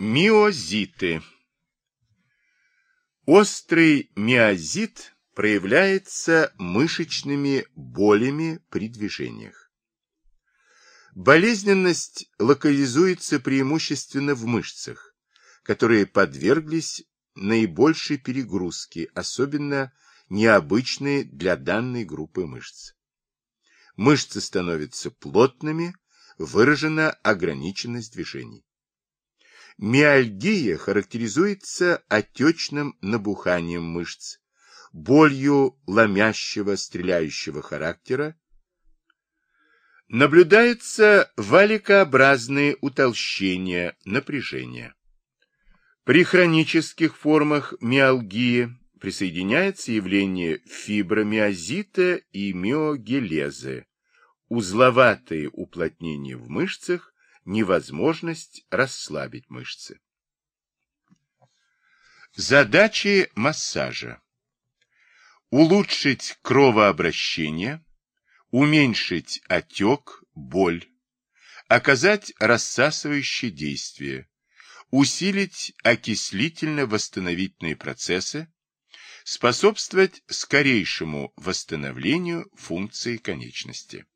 Миозиты. Острый миозит проявляется мышечными болями при движениях. Болезненность локализуется преимущественно в мышцах, которые подверглись наибольшей перегрузке, особенно необычные для данной группы мышц. Мышцы становятся плотными, выражена ограниченность движений. Миальгия характеризуется отечным набуханием мышц, болью ломящего, стреляющего характера. Наблюдаются валикообразные утолщения, напряжения. При хронических формах миалгии присоединяется явление фибромиозита и миогелезы, узловатые уплотнения в мышцах, невозможность расслабить мышцы. Задачи массажа. Улучшить кровообращение, уменьшить отек, боль, оказать рассасывающее действие, усилить окислительно-восстановительные процессы, способствовать скорейшему восстановлению функции конечности.